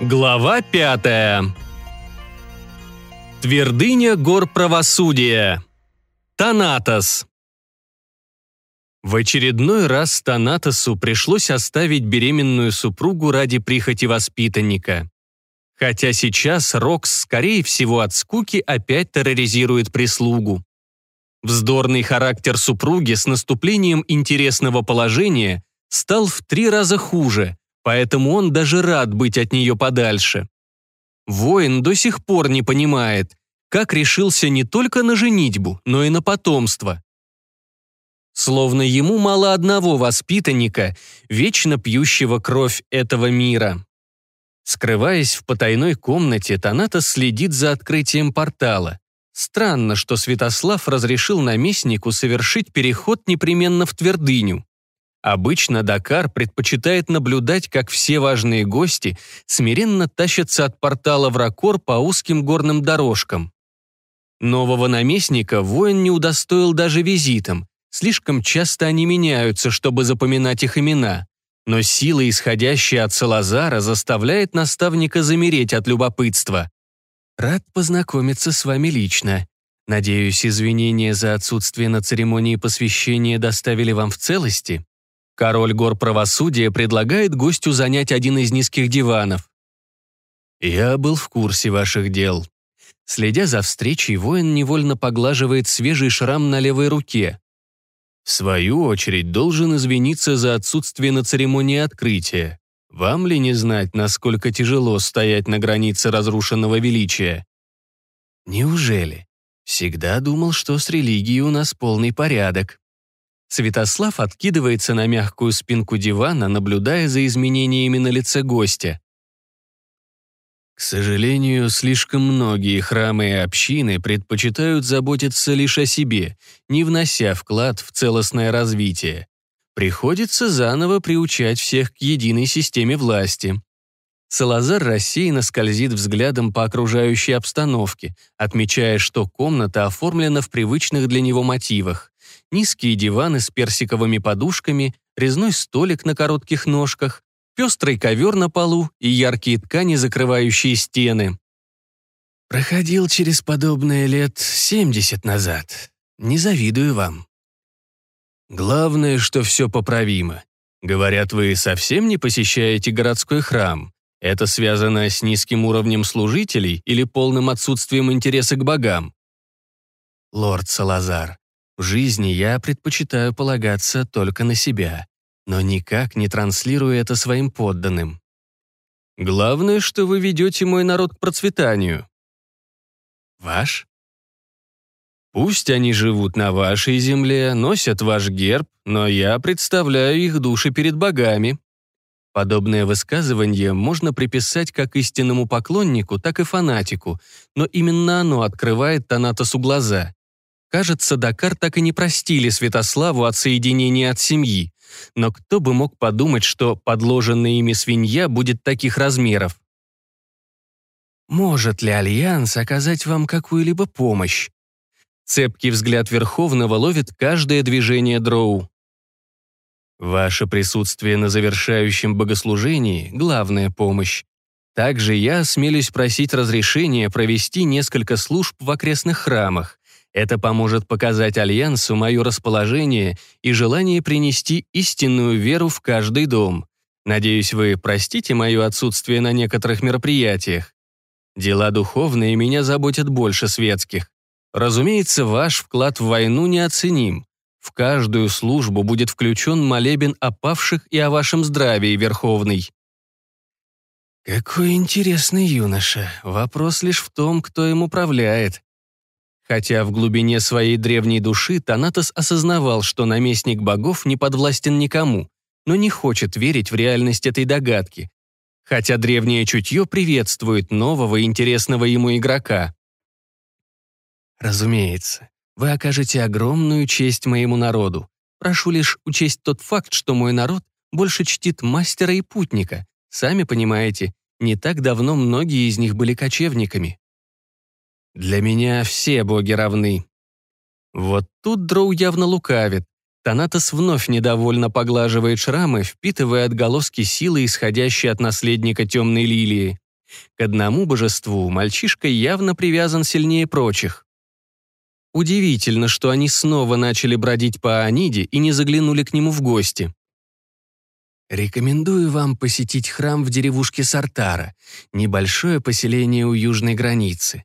Глава пятая. Твердыня гор правосудия. Танатос. В очередной раз Танатосу пришлось оставить беременную супругу ради прихоти воспитанника. Хотя сейчас Рокс, скорее всего, от скуки опять терроризирует прислугу. Вздорный характер супруги с наступлением интересного положения стал в три раза хуже, поэтому он даже рад быть от нее подальше. Воин до сих пор не понимает, как решился не только на женитьбу, но и на потомство. Словно ему мало одного воспитанника, вечно пьющего кровь этого мира. Скрываясь в потайной комнате, Таната следит за открытием портала. Странно, что Святослав разрешил наместнику совершить переход непременно в твердыню. Обычно Дакар предпочитает наблюдать, как все важные гости смиренно тащатся от портала в Ракор по узким горным дорожкам. Нового наместника воин не удостоил даже визитом. Слишком часто они меняются, чтобы запоминать их имена. Но сила, исходящая от Салазара, заставляет наставника замереть от любопытства. Рад познакомиться с вами лично. Надеюсь, извинения за отсутствие на церемонии посвящения доставили вам в целости? Король гор правосудия предлагает гостю занять один из низких диванов. Я был в курсе ваших дел. Следя за встречей, воин невольно поглаживает свежий шрам на левой руке. В свою очередь должен извиниться за отсутствие на церемонии открытия. Вам ли не знать, насколько тяжело стоять на границе разрушенного величия? Неужели? Всегда думал, что с религией у нас полный порядок. Святослав откидывается на мягкую спинку дивана, наблюдая за изменениями на лице гостя. К сожалению, слишком многие храмы и общины предпочитают заботиться лишь о себе, не внося вклад в целостное развитие. Приходится заново приучать всех к единой системе власти. Салазар рассеянно скользит взглядом по окружающей обстановке, отмечая, что комната оформлена в привычных для него мотивах. Низкие диваны с персиковыми подушками, резной столик на коротких ножках, пестрый ковер на полу и яркие ткани, закрывающие стены. Проходил через подобное лет 70 назад. Не завидую вам. Главное, что все поправимо. Говорят, вы совсем не посещаете городской храм. Это связано с низким уровнем служителей или полным отсутствием интереса к богам? Лорд Салазар, в жизни я предпочитаю полагаться только на себя, но никак не транслирую это своим подданным. Главное, что вы ведете мой народ к процветанию. Ваш? Пусть они живут на вашей земле, носят ваш герб, но я представляю их души перед богами». Подобное высказывание можно приписать как истинному поклоннику, так и фанатику, но именно оно открывает Танатосу глаза. Кажется, Дакар так и не простили Святославу от соединения от семьи, но кто бы мог подумать, что подложенная ими свинья будет таких размеров? Может ли Альянс оказать вам какую-либо помощь? Цепкий взгляд Верховного ловит каждое движение дроу. Ваше присутствие на завершающем богослужении — главная помощь. Также я осмелюсь просить разрешения провести несколько служб в окрестных храмах. Это поможет показать Альянсу мое расположение и желание принести истинную веру в каждый дом. Надеюсь, вы простите мое отсутствие на некоторых мероприятиях. Дела духовные меня заботят больше светских. Разумеется, ваш вклад в войну неоценим. В каждую службу будет включен молебен о павших и о вашем здравии, Верховный. Какой интересный юноша. Вопрос лишь в том, кто им управляет. Хотя в глубине своей древней души Танатос осознавал, что наместник богов не подвластен никому, но не хочет верить в реальность этой догадки. Хотя древнее чутье приветствует нового интересного ему игрока. Разумеется, вы окажете огромную честь моему народу. Прошу лишь учесть тот факт, что мой народ больше чтит мастера и путника. Сами понимаете, не так давно многие из них были кочевниками. Для меня все боги равны. Вот тут Дроу явно лукавит. Танатос вновь недовольно поглаживает шрамы, впитывая отголоски силы, исходящей от наследника темной лилии. К одному божеству мальчишка явно привязан сильнее прочих. Удивительно, что они снова начали бродить по Аниде и не заглянули к нему в гости. Рекомендую вам посетить храм в деревушке Сартара, небольшое поселение у южной границы.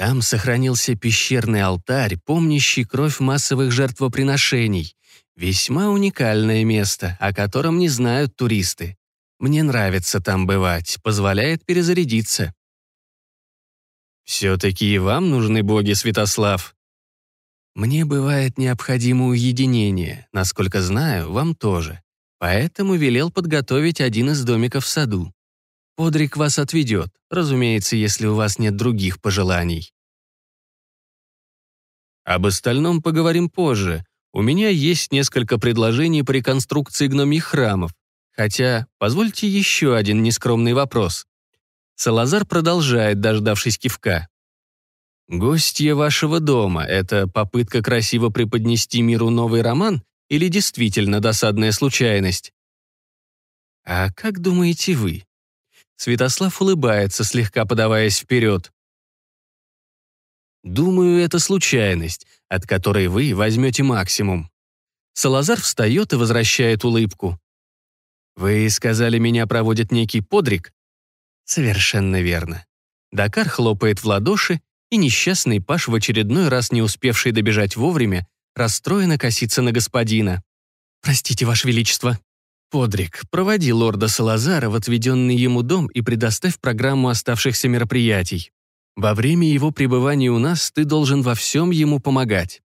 Там сохранился пещерный алтарь, помнящий кровь массовых жертвоприношений. Весьма уникальное место, о котором не знают туристы. Мне нравится там бывать, позволяет перезарядиться. Все-таки и вам нужны боги, Святослав. Мне бывает необходимо уединение, насколько знаю, вам тоже. Поэтому велел подготовить один из домиков в саду. Подрик вас отведет, разумеется, если у вас нет других пожеланий. Об остальном поговорим позже. У меня есть несколько предложений по реконструкции гномьих храмов. Хотя, позвольте еще один нескромный вопрос. Салазар продолжает, дождавшись кивка. «Гостья вашего дома — это попытка красиво преподнести миру новый роман или действительно досадная случайность? А как думаете вы? Святослав улыбается, слегка подаваясь вперед. Думаю, это случайность, от которой вы возьмете максимум. Салазар встает и возвращает улыбку. Вы сказали, меня проводит некий подрик? Совершенно верно. Дакар хлопает в ладоши, и несчастный Паш, в очередной раз не успевший добежать вовремя, расстроенно косится на господина. «Простите, Ваше Величество». «Подрик, проводи лорда Салазара в отведенный ему дом и предоставь программу оставшихся мероприятий. Во время его пребывания у нас ты должен во всем ему помогать».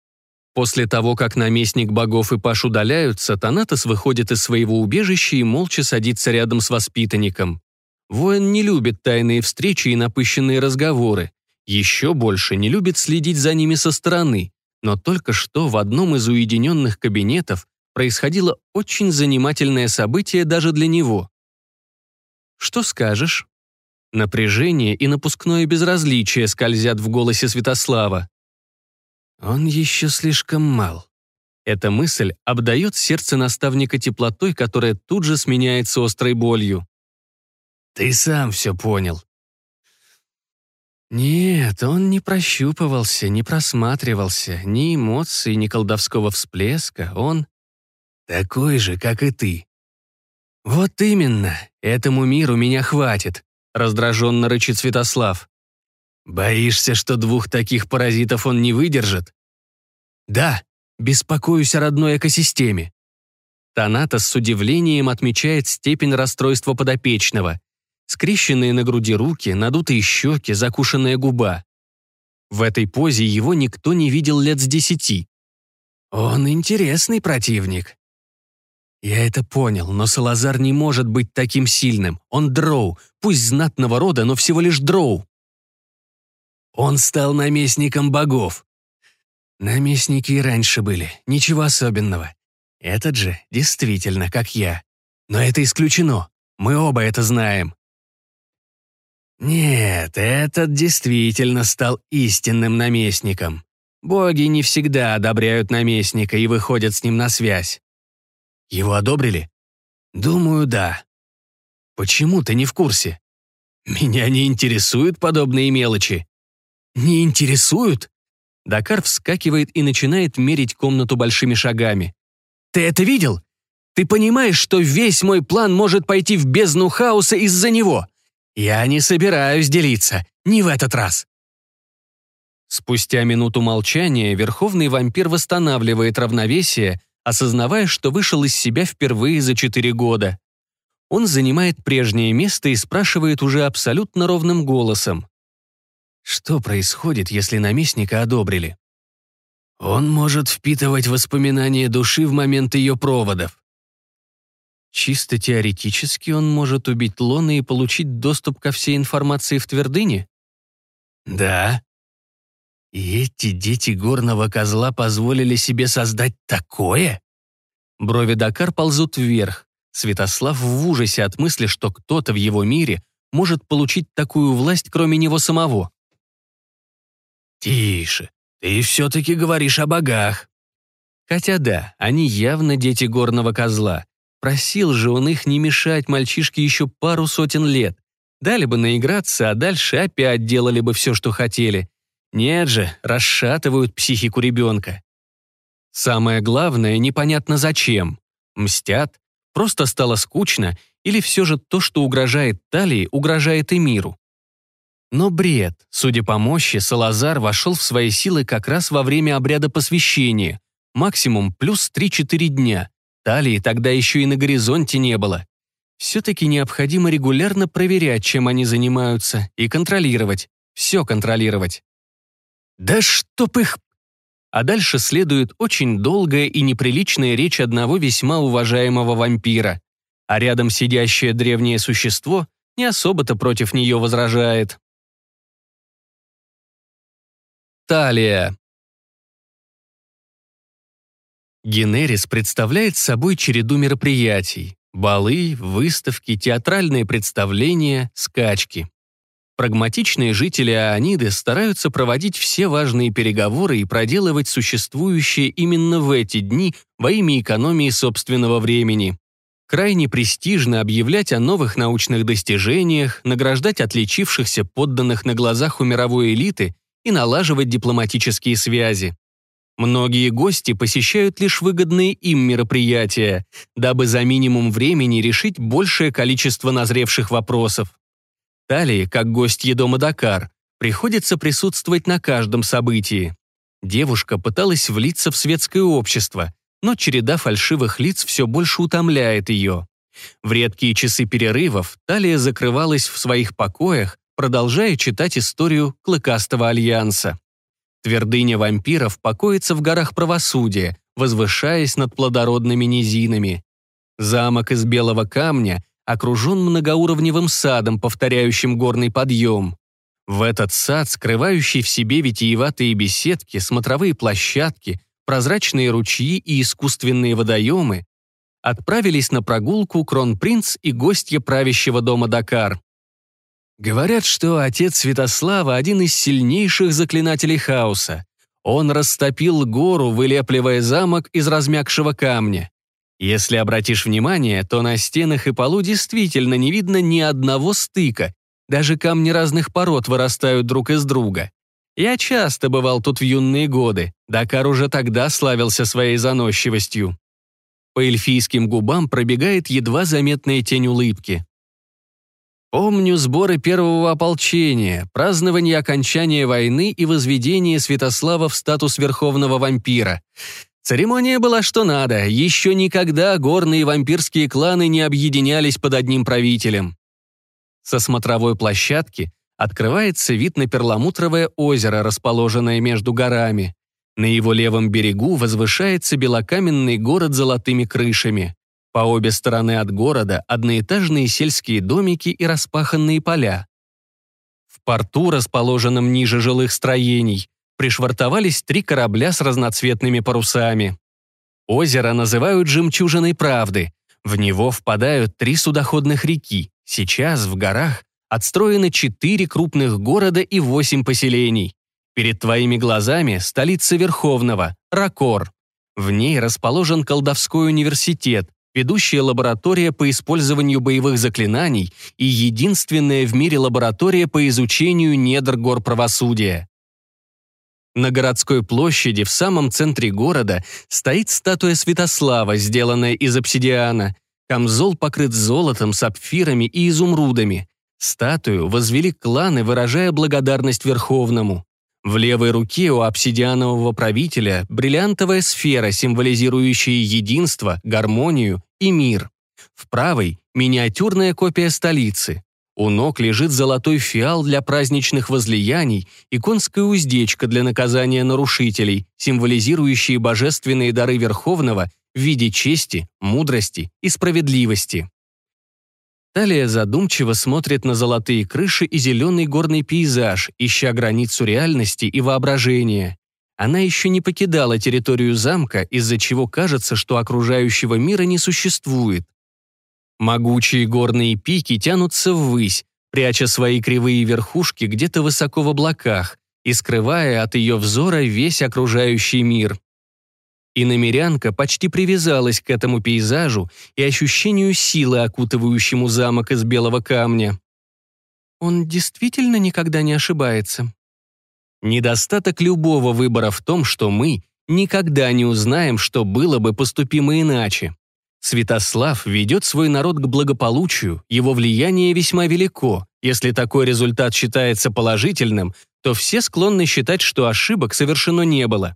После того, как наместник богов и Паш удаляются, Танатос выходит из своего убежища и молча садится рядом с воспитанником. Воин не любит тайные встречи и напыщенные разговоры. Еще больше не любит следить за ними со стороны, но только что в одном из уединенных кабинетов происходило очень занимательное событие даже для него. «Что скажешь?» Напряжение и напускное безразличие скользят в голосе Святослава. «Он еще слишком мал». Эта мысль обдает сердце наставника теплотой, которая тут же сменяется острой болью. «Ты сам все понял», нет, он не прощупывался, не просматривался, ни эмоций, ни колдовского всплеска. Он такой же, как и ты. Вот именно, этому миру меня хватит, раздраженно рычит Святослав. Боишься, что двух таких паразитов он не выдержит? Да, беспокоюсь о родной экосистеме. Танатос с удивлением отмечает степень расстройства подопечного скрещенные на груди руки, надутые щеки, закушенная губа. В этой позе его никто не видел лет с десяти. Он интересный противник. Я это понял, но Салазар не может быть таким сильным. Он дроу, пусть знатного рода, но всего лишь дроу. Он стал наместником богов. Наместники и раньше были, ничего особенного. Этот же действительно как я. Но это исключено. Мы оба это знаем. Нет, этот действительно стал истинным наместником. Боги не всегда одобряют наместника и выходят с ним на связь. Его одобрили? Думаю, да. Почему ты не в курсе? Меня не интересуют подобные мелочи. Не интересуют? Дакар вскакивает и начинает мерить комнату большими шагами. Ты это видел? Ты понимаешь, что весь мой план может пойти в бездну хаоса из-за него? «Я не собираюсь делиться, не в этот раз». Спустя минуту молчания верховный вампир восстанавливает равновесие, осознавая, что вышел из себя впервые за четыре года. Он занимает прежнее место и спрашивает уже абсолютно ровным голосом. Что происходит, если наместника одобрили? Он может впитывать воспоминания души в момент ее проводов. Чисто теоретически он может убить Лона и получить доступ ко всей информации в твердыне? Да. И эти дети горного козла позволили себе создать такое? Брови Дакар ползут вверх. Святослав в ужасе от мысли, что кто-то в его мире может получить такую власть, кроме него самого. «Тише, ты все-таки говоришь о богах». Хотя да, они явно дети горного козла, Просил же он их не мешать мальчишке еще пару сотен лет. Дали бы наиграться, а дальше опять делали бы все, что хотели. Нет же, расшатывают психику ребенка. Самое главное, непонятно зачем. Мстят, просто стало скучно, или все же то, что угрожает Талии, угрожает и миру. Но бред. Судя по мощи, Салазар вошел в свои силы как раз во время обряда посвящения. Максимум плюс 3-4 дня. Талии тогда еще и на горизонте не было. Все-таки необходимо регулярно проверять, чем они занимаются, и контролировать. Все контролировать. Да чтоб их... А дальше следует очень долгая и неприличная речь одного весьма уважаемого вампира. А рядом сидящее древнее существо не особо-то против нее возражает. Талия. Генерис представляет собой череду мероприятий. Балы, выставки, театральные представления, скачки. Прагматичные жители Ааниды стараются проводить все важные переговоры и проделывать существующие именно в эти дни во имя экономии собственного времени. Крайне престижно объявлять о новых научных достижениях, награждать отличившихся подданных на глазах у мировой элиты и налаживать дипломатические связи. Многие гости посещают лишь выгодные им мероприятия, дабы за минимум времени решить большее количество назревших вопросов. Талии, как гостье дома Дакар, приходится присутствовать на каждом событии. Девушка пыталась влиться в светское общество, но череда фальшивых лиц все больше утомляет ее. В редкие часы перерывов Талия закрывалась в своих покоях, продолжая читать историю Клыкастого Альянса. Твердыня вампиров покоится в горах правосудия, возвышаясь над плодородными низинами. Замок из белого камня окружен многоуровневым садом, повторяющим горный подъем. В этот сад, скрывающий в себе витиеватые беседки, смотровые площадки, прозрачные ручьи и искусственные водоемы, отправились на прогулку кронпринц и гостья правящего дома Дакар. Говорят, что отец Святослава – один из сильнейших заклинателей хаоса. Он растопил гору, вылепливая замок из размягшего камня. Если обратишь внимание, то на стенах и полу действительно не видно ни одного стыка, даже камни разных пород вырастают друг из друга. Я часто бывал тут в юные годы, Дакар уже тогда славился своей заносчивостью. По эльфийским губам пробегает едва заметная тень улыбки. Помню сборы первого ополчения, празднование окончания войны и возведение Святослава в статус верховного вампира. Церемония была что надо, еще никогда горные вампирские кланы не объединялись под одним правителем. Со смотровой площадки открывается вид на перламутровое озеро, расположенное между горами. На его левом берегу возвышается белокаменный город с золотыми крышами. По обе стороны от города одноэтажные сельские домики и распаханные поля. В порту, расположенном ниже жилых строений, пришвартовались три корабля с разноцветными парусами. Озеро называют «Жемчужиной правды». В него впадают три судоходных реки. Сейчас в горах отстроены четыре крупных города и восемь поселений. Перед твоими глазами столица Верховного, Ракор. В ней расположен колдовской университет, ведущая лаборатория по использованию боевых заклинаний и единственная в мире лаборатория по изучению недр гор правосудия. На городской площади в самом центре города стоит статуя Святослава, сделанная из обсидиана. Камзол покрыт золотом, сапфирами и изумрудами. Статую возвели кланы, выражая благодарность Верховному. В левой руке у обсидианового правителя бриллиантовая сфера, символизирующая единство, гармонию и мир. В правой – миниатюрная копия столицы. У ног лежит золотой фиал для праздничных возлияний и конская уздечка для наказания нарушителей, символизирующие божественные дары Верховного в виде чести, мудрости и справедливости. Талия задумчиво смотрит на золотые крыши и зеленый горный пейзаж, ища границу реальности и воображения. Она еще не покидала территорию замка, из-за чего кажется, что окружающего мира не существует. Могучие горные пики тянутся ввысь, пряча свои кривые верхушки где-то высоко в облаках и скрывая от ее взора весь окружающий мир. И намерянка почти привязалась к этому пейзажу и ощущению силы, окутывающему замок из белого камня. Он действительно никогда не ошибается. Недостаток любого выбора в том, что мы никогда не узнаем, что было бы поступимо иначе. Святослав ведет свой народ к благополучию, его влияние весьма велико. Если такой результат считается положительным, то все склонны считать, что ошибок совершено не было.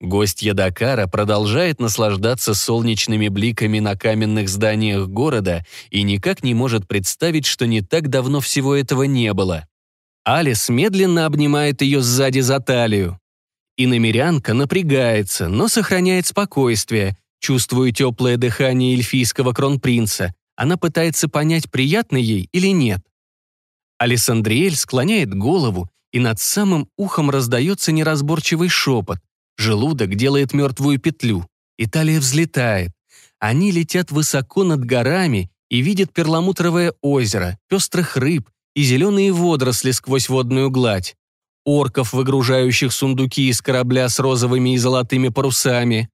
Гость Ядакара продолжает наслаждаться солнечными бликами на каменных зданиях города и никак не может представить, что не так давно всего этого не было. Алис медленно обнимает ее сзади за талию. И намерянка напрягается, но сохраняет спокойствие, чувствуя теплое дыхание эльфийского кронпринца. Она пытается понять, приятно ей или нет. Алисандриэль склоняет голову, и над самым ухом раздается неразборчивый шепот. Желудок делает мертвую петлю. Италия взлетает. Они летят высоко над горами и видят перламутровое озеро, пестрых рыб и зеленые водоросли сквозь водную гладь. Орков, выгружающих сундуки из корабля с розовыми и золотыми парусами.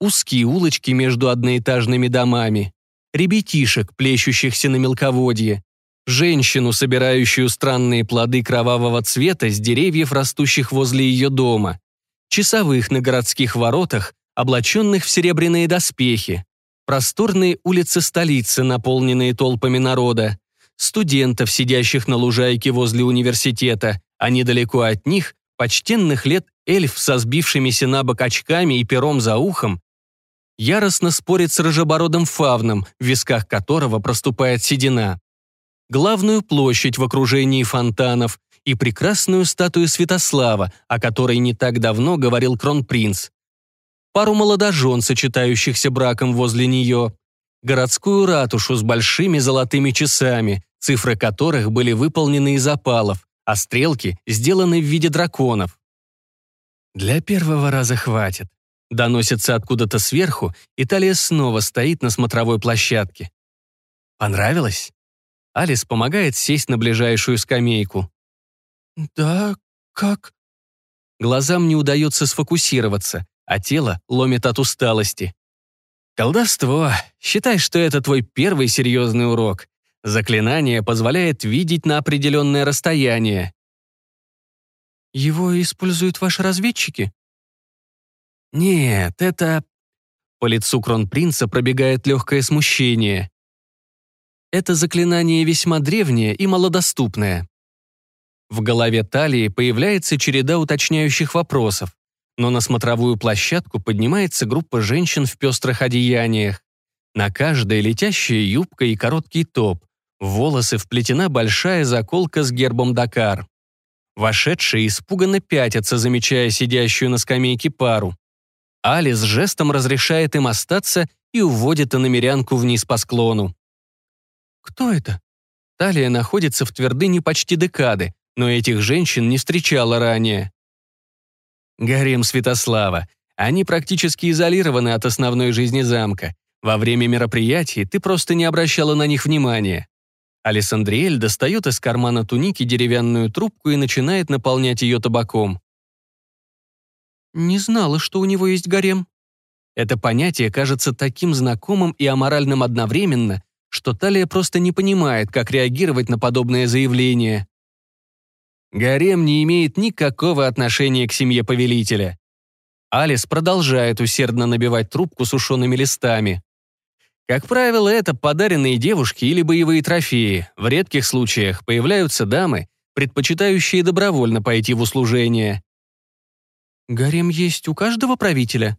Узкие улочки между одноэтажными домами. Ребятишек, плещущихся на мелководье. Женщину, собирающую странные плоды кровавого цвета с деревьев, растущих возле ее дома часовых на городских воротах, облаченных в серебряные доспехи, просторные улицы столицы, наполненные толпами народа, студентов, сидящих на лужайке возле университета, а недалеко от них почтенных лет эльф со сбившимися на бок очками и пером за ухом, яростно спорит с рыжебородым фавном, в висках которого проступает седина. Главную площадь в окружении фонтанов, и прекрасную статую Святослава, о которой не так давно говорил кронпринц. Пару молодожен, сочетающихся браком возле нее. Городскую ратушу с большими золотыми часами, цифры которых были выполнены из опалов, а стрелки сделаны в виде драконов. «Для первого раза хватит», — доносится откуда-то сверху, и Талия снова стоит на смотровой площадке. «Понравилось?» Алис помогает сесть на ближайшую скамейку. «Да, как?» Глазам не удается сфокусироваться, а тело ломит от усталости. «Колдовство. Считай, что это твой первый серьезный урок. Заклинание позволяет видеть на определенное расстояние». «Его используют ваши разведчики?» «Нет, это...» По лицу кронпринца пробегает легкое смущение. Это заклинание весьма древнее и малодоступное. В голове Талии появляется череда уточняющих вопросов, но на смотровую площадку поднимается группа женщин в пестрых одеяниях. На каждой летящая юбка и короткий топ, в волосы вплетена большая заколка с гербом Дакар. Вошедшие испуганно пятятся, замечая сидящую на скамейке пару. Алис жестом разрешает им остаться и уводит иномерянку вниз по склону. «Кто это?» Талия находится в твердыне почти декады, но этих женщин не встречала ранее. Гарем Святослава. Они практически изолированы от основной жизни замка. Во время мероприятий ты просто не обращала на них внимания. Алессандриэль достает из кармана туники деревянную трубку и начинает наполнять ее табаком. «Не знала, что у него есть гарем». Это понятие кажется таким знакомым и аморальным одновременно, что Талия просто не понимает, как реагировать на подобное заявление. Гарем не имеет никакого отношения к семье повелителя. Алис продолжает усердно набивать трубку сушеными листами. Как правило, это подаренные девушки или боевые трофеи. В редких случаях появляются дамы, предпочитающие добровольно пойти в услужение. Гарем есть у каждого правителя?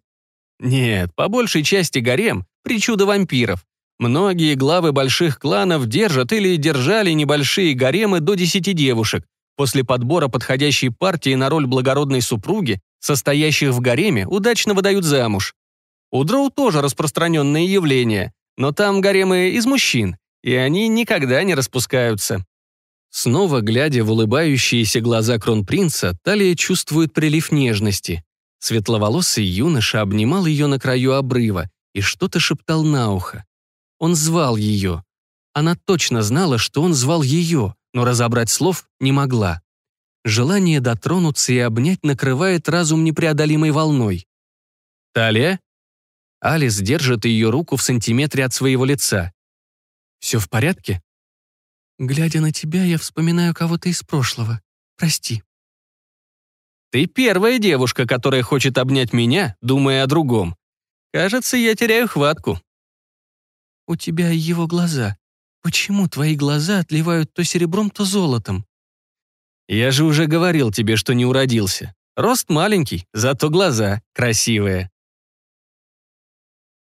Нет, по большей части гарем – причуда вампиров. Многие главы больших кланов держат или держали небольшие гаремы до десяти девушек, После подбора подходящей партии на роль благородной супруги, состоящих в гареме, удачно выдают замуж. У дроу тоже распространенное явление, но там гаремы из мужчин, и они никогда не распускаются. Снова глядя в улыбающиеся глаза кронпринца, Талия чувствует прилив нежности. Светловолосый юноша обнимал ее на краю обрыва и что-то шептал на ухо. Он звал ее. Она точно знала, что он звал ее, но разобрать слов не могла. Желание дотронуться и обнять накрывает разум непреодолимой волной. «Талия?» Алис держит ее руку в сантиметре от своего лица. «Все в порядке?» Глядя на тебя, я вспоминаю кого-то из прошлого. Прости. Ты первая девушка, которая хочет обнять меня, думая о другом. Кажется, я теряю хватку. У тебя его глаза. Почему твои глаза отливают то серебром, то золотом? Я же уже говорил тебе, что не уродился. Рост маленький, зато глаза красивые.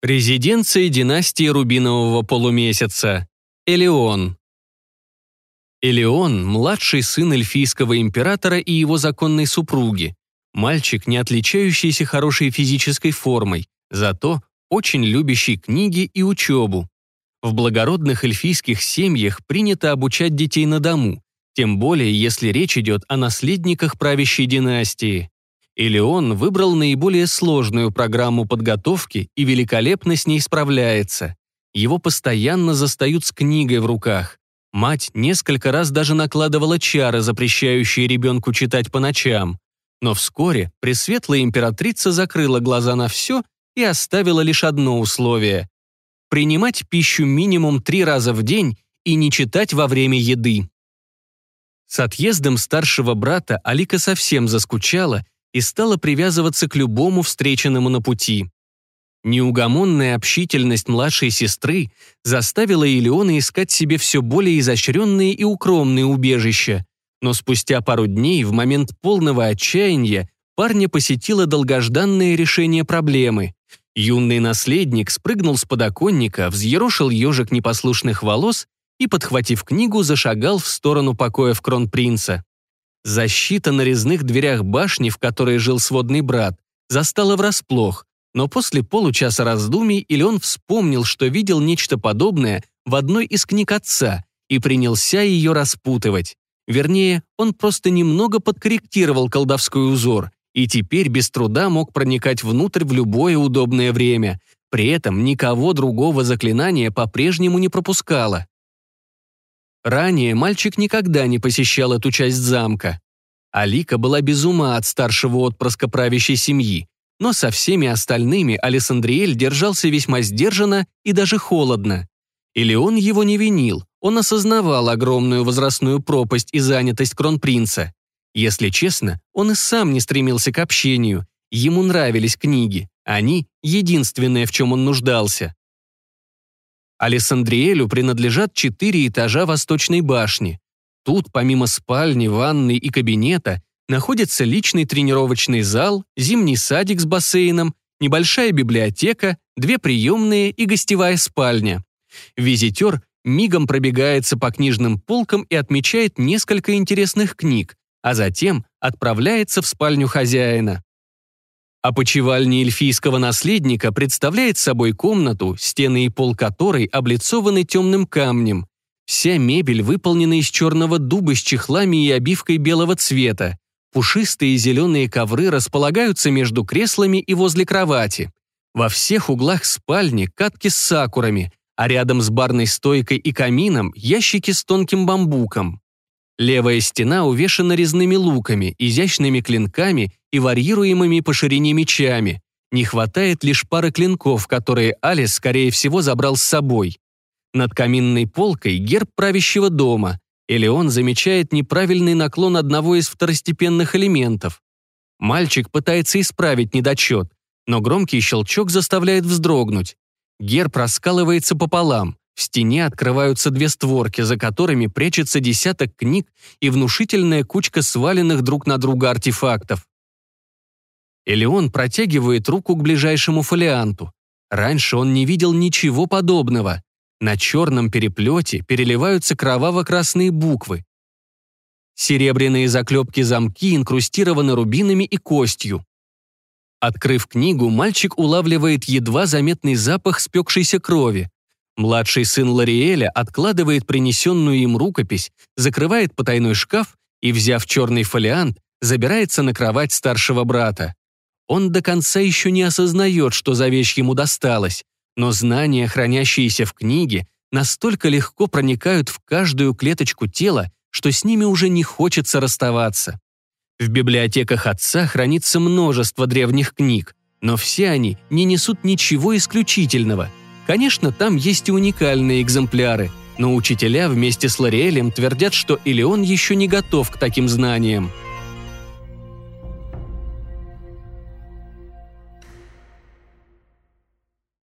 Резиденция династии Рубинового полумесяца. Элеон. Элеон – младший сын эльфийского императора и его законной супруги. Мальчик, не отличающийся хорошей физической формой, зато очень любящий книги и учебу. В благородных эльфийских семьях принято обучать детей на дому, тем более если речь идет о наследниках правящей династии. Элеон выбрал наиболее сложную программу подготовки и великолепно с ней справляется. Его постоянно застают с книгой в руках. Мать несколько раз даже накладывала чары, запрещающие ребенку читать по ночам. Но вскоре Пресветлая императрица закрыла глаза на все и оставила лишь одно условие – принимать пищу минимум три раза в день и не читать во время еды. С отъездом старшего брата Алика совсем заскучала и стала привязываться к любому встреченному на пути. Неугомонная общительность младшей сестры заставила Илеона искать себе все более изощренные и укромные убежища, но спустя пару дней, в момент полного отчаяния, парня посетило долгожданное решение проблемы. Юный наследник спрыгнул с подоконника, взъерошил ежик непослушных волос и, подхватив книгу, зашагал в сторону покоев кронпринца. Защита на резных дверях башни, в которой жил сводный брат, застала врасплох, но после получаса раздумий Илеон вспомнил, что видел нечто подобное в одной из книг отца и принялся ее распутывать. Вернее, он просто немного подкорректировал колдовской узор и теперь без труда мог проникать внутрь в любое удобное время. При этом никого другого заклинания по-прежнему не пропускало. Ранее мальчик никогда не посещал эту часть замка. Алика была без ума от старшего отпрыска правящей семьи, но со всеми остальными Алессандриэль держался весьма сдержанно и даже холодно. Или он его не винил, он осознавал огромную возрастную пропасть и занятость кронпринца. Если честно, он и сам не стремился к общению, ему нравились книги, они — единственное, в чем он нуждался. Алессандриэлю принадлежат четыре этажа восточной башни. Тут, помимо спальни, ванной и кабинета, находится личный тренировочный зал, зимний садик с бассейном, небольшая библиотека, две приемные и гостевая спальня. Визитер мигом пробегается по книжным полкам и отмечает несколько интересных книг, а затем отправляется в спальню хозяина. Опочивальня эльфийского наследника представляет собой комнату, стены и пол которой облицованы темным камнем. Вся мебель выполнена из черного дуба с чехлами и обивкой белого цвета. Пушистые зеленые ковры располагаются между креслами и возле кровати. Во всех углах спальни катки с сакурами, а рядом с барной стойкой и камином ящики с тонким бамбуком. Левая стена увешана резными луками, изящными клинками и варьируемыми по ширине мечами. Не хватает лишь пары клинков, которые Алис, скорее всего, забрал с собой. Над каминной полкой герб правящего дома. Элеон замечает неправильный наклон одного из второстепенных элементов. Мальчик пытается исправить недочет, но громкий щелчок заставляет вздрогнуть. Герб раскалывается пополам. В стене открываются две створки, за которыми прячется десяток книг и внушительная кучка сваленных друг на друга артефактов. Элеон протягивает руку к ближайшему фолианту. Раньше он не видел ничего подобного. На черном переплете переливаются кроваво-красные буквы. Серебряные заклепки-замки инкрустированы рубинами и костью. Открыв книгу, мальчик улавливает едва заметный запах спекшейся крови. Младший сын Лариэля откладывает принесенную им рукопись, закрывает потайной шкаф и, взяв черный фолиант, забирается на кровать старшего брата. Он до конца еще не осознает, что за вещь ему досталась, но знания, хранящиеся в книге, настолько легко проникают в каждую клеточку тела, что с ними уже не хочется расставаться. В библиотеках отца хранится множество древних книг, но все они не несут ничего исключительного – Конечно, там есть и уникальные экземпляры. Но учителя вместе с Лориэлем твердят, что Илеон еще не готов к таким знаниям –